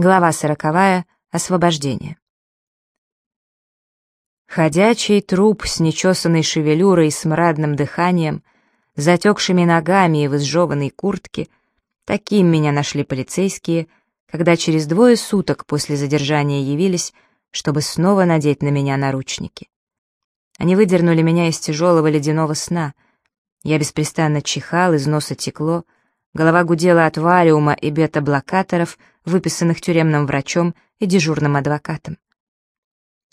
Глава сороковая. Освобождение. Ходячий труп с нечесанной шевелюрой и смрадным дыханием, затекшими ногами и в изжеванной куртке, таким меня нашли полицейские, когда через двое суток после задержания явились, чтобы снова надеть на меня наручники. Они выдернули меня из тяжелого ледяного сна. Я беспрестанно чихал, из носа текло, голова гудела от валиума и бета-блокаторов, выписанных тюремным врачом и дежурным адвокатом.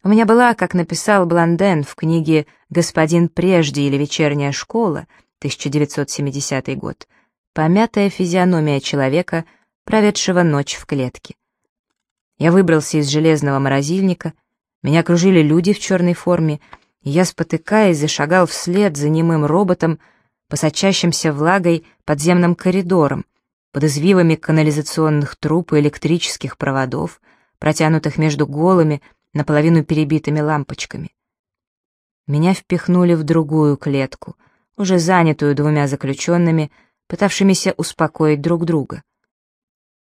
У меня была, как написал Бланден в книге «Господин прежде» или «Вечерняя школа» 1970 год, помятая физиономия человека, проведшего ночь в клетке. Я выбрался из железного морозильника, меня окружили люди в черной форме, и я, спотыкаясь, зашагал вслед за немым роботом по сочащимся влагой подземным коридорам, под извивами канализационных труб и электрических проводов, протянутых между голыми, наполовину перебитыми лампочками. Меня впихнули в другую клетку, уже занятую двумя заключенными, пытавшимися успокоить друг друга.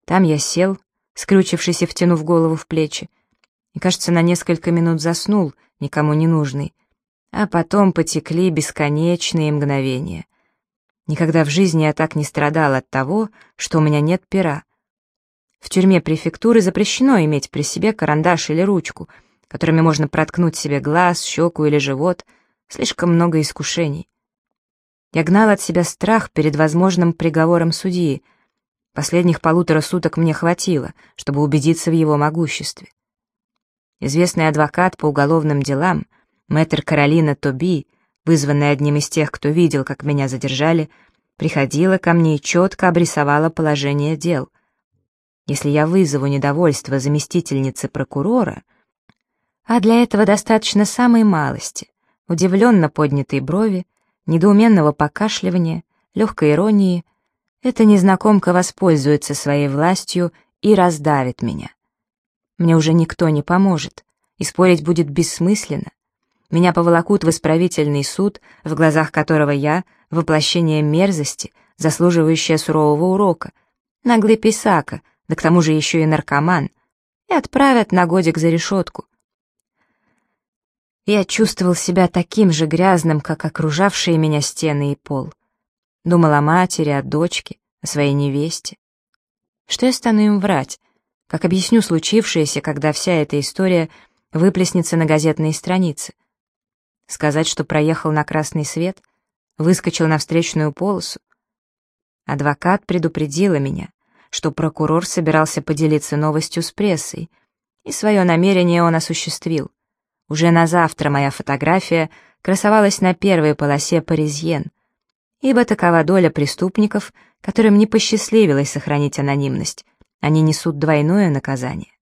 Там я сел, скрючившись и втянув голову в плечи, и, кажется, на несколько минут заснул, никому не нужный, а потом потекли бесконечные мгновения. Никогда в жизни я так не страдал от того, что у меня нет пера, в тюрьме префектуры запрещено иметь при себе карандаш или ручку, которыми можно проткнуть себе глаз, щеку или живот. Слишком много искушений. Я гнал от себя страх перед возможным приговором судьи. Последних полутора суток мне хватило, чтобы убедиться в его могуществе. Известный адвокат по уголовным делам, мэтр Каролина Тоби, вызванная одним из тех, кто видел, как меня задержали, приходила ко мне и четко обрисовала положение дел — если я вызову недовольство заместительницы прокурора, а для этого достаточно самой малости, удивленно поднятой брови, недоуменного покашливания, легкой иронии, эта незнакомка воспользуется своей властью и раздавит меня. Мне уже никто не поможет, и спорить будет бессмысленно. Меня поволокут в исправительный суд, в глазах которого я — воплощение мерзости, заслуживающее сурового урока, наглый писака — да к тому же еще и наркоман, и отправят на годик за решетку. Я чувствовал себя таким же грязным, как окружавшие меня стены и пол. Думал о матери, о дочке, о своей невесте. Что я стану им врать? Как объясню случившееся, когда вся эта история выплеснется на газетные страницы? Сказать, что проехал на красный свет, выскочил на встречную полосу? Адвокат предупредила меня что прокурор собирался поделиться новостью с прессой, и свое намерение он осуществил. Уже на завтра моя фотография красовалась на первой полосе «Паризьен», ибо такова доля преступников, которым не посчастливилось сохранить анонимность, они несут двойное наказание.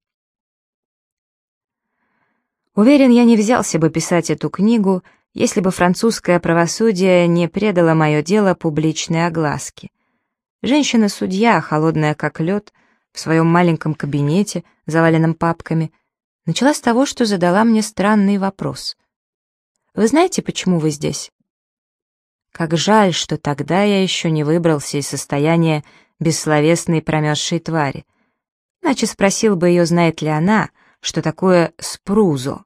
Уверен, я не взялся бы писать эту книгу, если бы французское правосудие не предало мое дело публичной огласке. Женщина-судья, холодная как лед, в своем маленьком кабинете, заваленном папками, начала с того, что задала мне странный вопрос. «Вы знаете, почему вы здесь?» Как жаль, что тогда я еще не выбрался из состояния бессловесной промерзшей твари. Иначе спросил бы ее, знает ли она, что такое спрузо.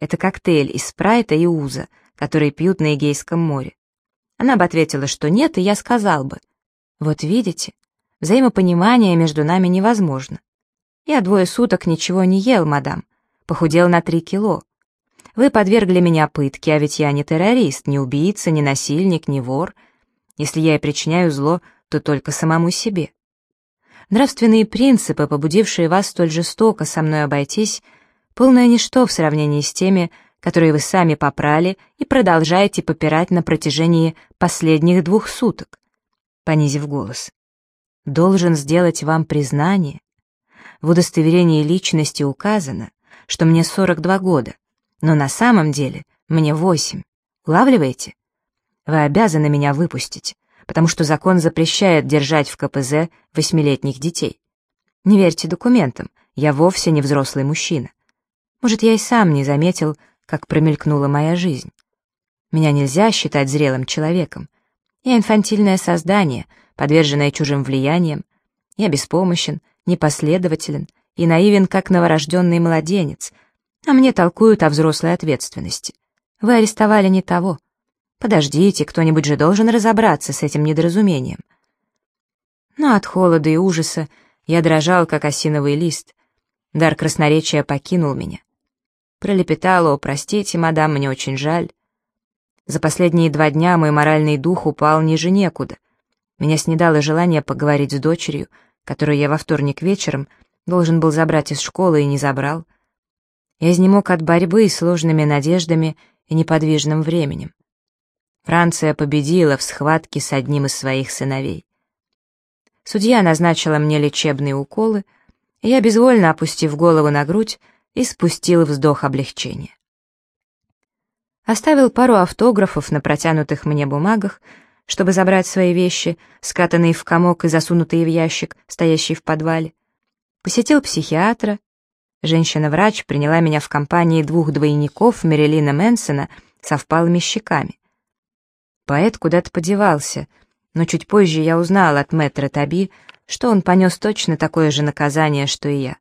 Это коктейль из спрайта и уза, который пьют на Эгейском море. Она бы ответила, что нет, и я сказал бы, вот видите, взаимопонимание между нами невозможно. Я двое суток ничего не ел, мадам, похудел на три кило. Вы подвергли меня пытке, а ведь я не террорист, не убийца, не насильник, не вор. Если я и причиняю зло, то только самому себе. Нравственные принципы, побудившие вас столь жестоко со мной обойтись, полное ничто в сравнении с теми, которые вы сами попрали и продолжаете попирать на протяжении последних двух суток понизив голос. «Должен сделать вам признание. В удостоверении личности указано, что мне 42 года, но на самом деле мне 8. Улавливаете? Вы обязаны меня выпустить, потому что закон запрещает держать в КПЗ восьмилетних детей. Не верьте документам, я вовсе не взрослый мужчина. Может, я и сам не заметил, как промелькнула моя жизнь. Меня нельзя считать зрелым человеком, я инфантильное создание, подверженное чужим влияниям. Я беспомощен, непоследователен и наивен, как новорожденный младенец, а мне толкуют о взрослой ответственности. Вы арестовали не того. Подождите, кто-нибудь же должен разобраться с этим недоразумением. Но от холода и ужаса я дрожал, как осиновый лист. Дар красноречия покинул меня. Пролепетала, о, простите, мадам, мне очень жаль. За последние два дня мой моральный дух упал ниже некуда. Меня снедало желание поговорить с дочерью, которую я во вторник вечером должен был забрать из школы и не забрал. Я изнемог от борьбы с сложными надеждами и неподвижным временем. Франция победила в схватке с одним из своих сыновей. Судья назначила мне лечебные уколы, и я, безвольно опустив голову на грудь, испустил вздох облегчения. Оставил пару автографов на протянутых мне бумагах, чтобы забрать свои вещи, скатанные в комок и засунутые в ящик, стоящий в подвале. Посетил психиатра. Женщина-врач приняла меня в компании двух двойников Мерилина Мэнсона со впалыми щеками. Поэт куда-то подевался, но чуть позже я узнал от мэтра Таби, что он понес точно такое же наказание, что и я.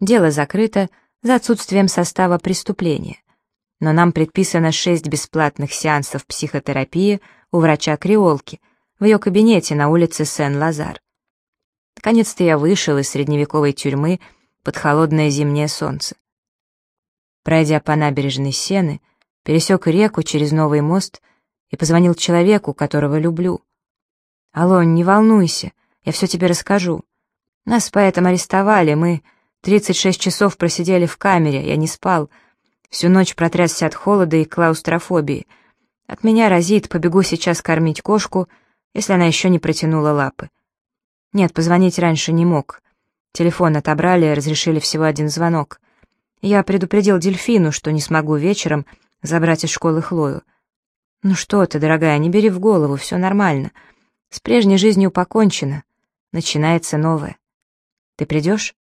Дело закрыто за отсутствием состава преступления, но нам предписано шесть бесплатных сеансов психотерапии у врача-креолки в ее кабинете на улице Сен-Лазар. Наконец-то я вышел из средневековой тюрьмы под холодное зимнее солнце. Пройдя по набережной Сены, пересек реку через новый мост и позвонил человеку, которого люблю. «Алло, не волнуйся, я все тебе расскажу. Нас поэтому арестовали, мы 36 часов просидели в камере, я не спал. Всю ночь протрясся от холода и клаустрофобии. От меня разит, побегу сейчас кормить кошку, если она еще не протянула лапы. Нет, позвонить раньше не мог. Телефон отобрали, разрешили всего один звонок. Я предупредил дельфину, что не смогу вечером забрать из школы Хлою. «Ну что ты, дорогая, не бери в голову, все нормально. С прежней жизнью покончено. Начинается новое. Ты придешь?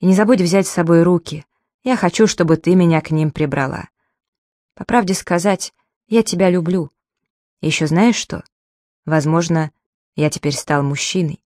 И не забудь взять с собой руки. Я хочу, чтобы ты меня к ним прибрала. По правде сказать, я тебя люблю. И еще знаешь что? Возможно, я теперь стал мужчиной.